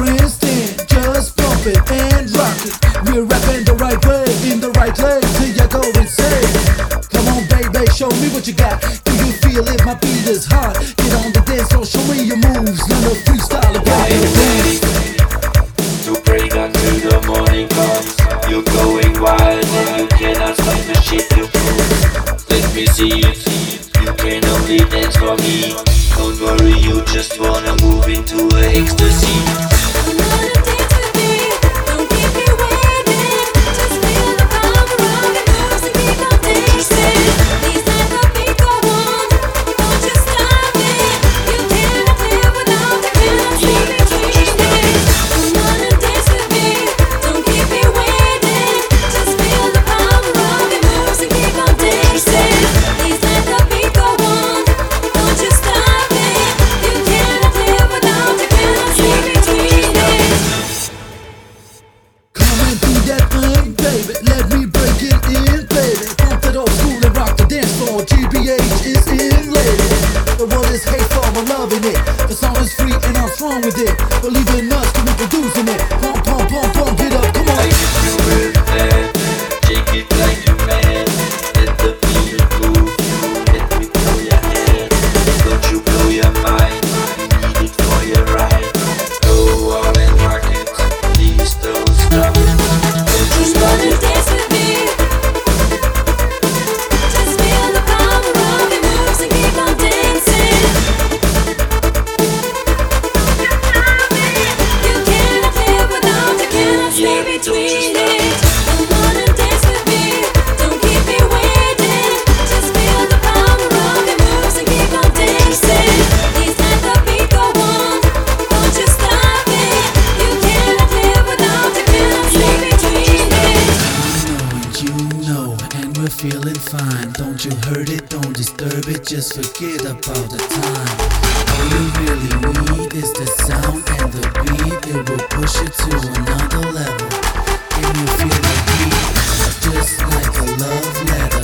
Princeton, just pump it and rock it. We're rapping the right way, in the right place. till you go insane. Come on, baby, show me what you got. Do you feel it? My beat is hot. Get on the dance floor, show me your moves. Learn a freestyle about it. to break until the morning comes. You're going wild and you cannot the. Let me see. You for me. Don't worry, you just wanna move into ecstasy. Come baby. Let me break it in, baby. Pump it old school and rock the dance floor. GBH is in, lady. The world is hateful, I'm loving it. The song is free and I'm strong with it. Believe in us, keep producing it. We're feeling fine. Don't you hurt it, don't disturb it, just forget about the time. All you really need is the sound and the beat, it will push you to another level. Can you feel the beat? Just like a love letter.